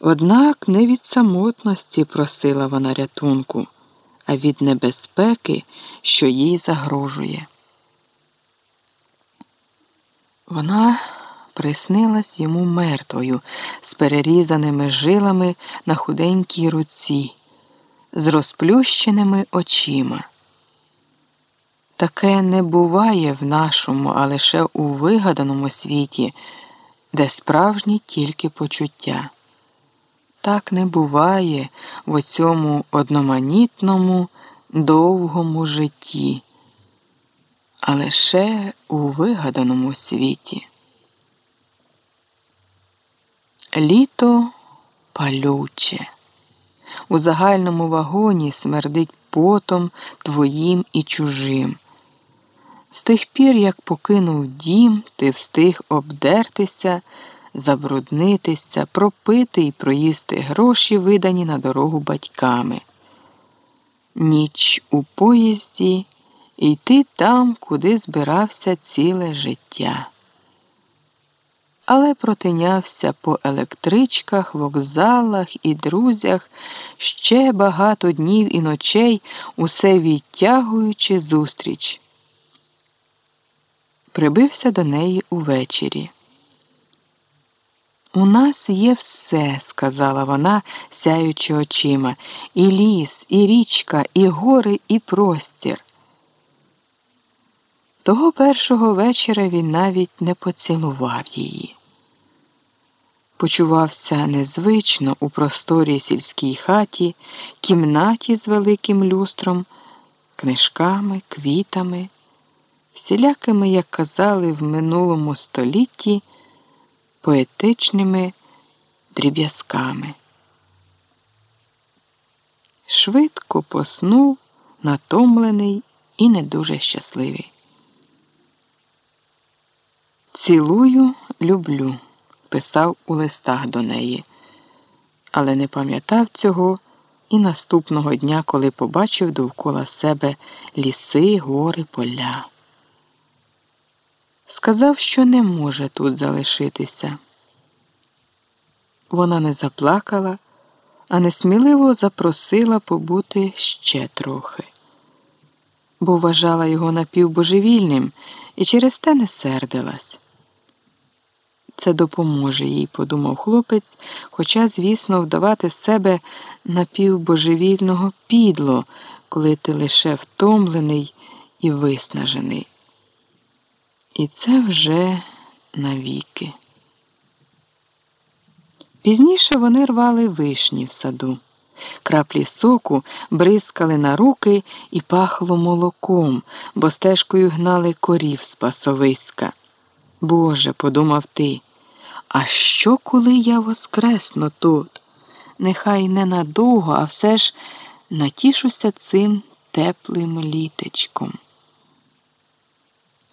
Однак не від самотності просила вона рятунку, а від небезпеки, що їй загрожує. Вона приснилась йому мертвою, з перерізаними жилами на худенькій руці, з розплющеними очима. Таке не буває в нашому, а лише у вигаданому світі, де справжні тільки почуття. Так не буває в оцьому одноманітному, довгому житті, а лише у вигаданому світі. Літо палюче. У загальному вагоні смердить потом твоїм і чужим. З тих пір, як покинув дім, ти встиг обдертися, забруднитися, пропити і проїсти гроші, видані на дорогу батьками. Ніч у поїзді йти там, куди збирався ціле життя. Але протинявся по електричках, вокзалах і друзях ще багато днів і ночей, усе відтягуючи зустріч прибився до неї увечері. У нас є все, сказала вона, сяючи очима, і ліс, і річка, і гори, і простір. Того першого вечора він навіть не поцілував її. Почувався незвично у просторій сільській хаті, кімнаті з великим люстром, книжками, квітами всілякими, як казали в минулому столітті, поетичними дріб'язками. Швидко поснув, натомлений і не дуже щасливий. Цілую, люблю, писав у листах до неї, але не пам'ятав цього і наступного дня, коли побачив довкола себе ліси, гори, поля. Сказав, що не може тут залишитися. Вона не заплакала, а несміливо запросила побути ще трохи, бо вважала його напівбожевільним і через те не сердилась. Це допоможе їй, подумав хлопець, хоча, звісно, вдавати себе напівбожевільного підло, коли ти лише втомлений і виснажений. І це вже навіки. Пізніше вони рвали вишні в саду. Краплі соку бризкали на руки і пахло молоком, бо стежкою гнали корів з пасовиська. Боже, подумав ти, а що, коли я воскресну тут? Нехай ненадовго, а все ж натішуся цим теплим літечком.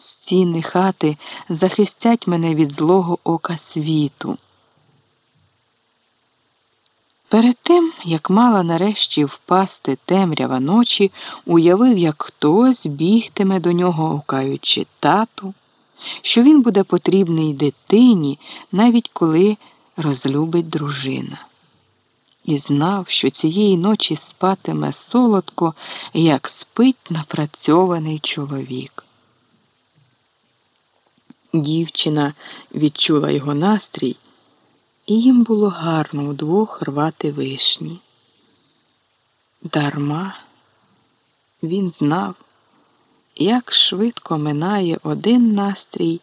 Стіни хати захистять мене від злого ока світу. Перед тим, як мала нарешті впасти темрява ночі, уявив, як хтось бігтиме до нього, гукаючи тату, що він буде потрібний дитині, навіть коли розлюбить дружина. І знав, що цієї ночі спатиме солодко, як спить напрацьований чоловік. Дівчина відчула його настрій, і їм було гарно удвох рвати вишні. Дарма він знав, як швидко минає один настрій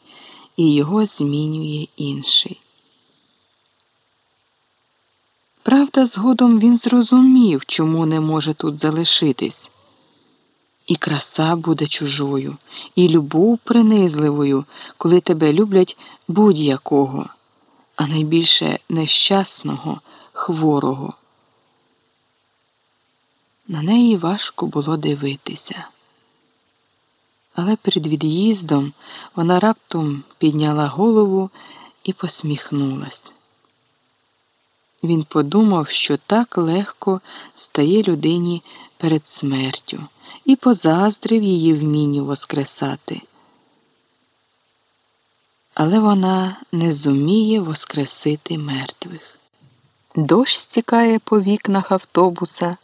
і його змінює інший. Правда, згодом він зрозумів, чому не може тут залишитись. І краса буде чужою, і любов принизливою, коли тебе люблять будь-якого, а найбільше нещасного, хворого. На неї важко було дивитися. Але перед від'їздом вона раптом підняла голову і посміхнулась. Він подумав, що так легко стає людині перед смертю і позаздрив її вмінню воскресати. Але вона не зуміє воскресити мертвих. Дощ стікає по вікнах автобуса.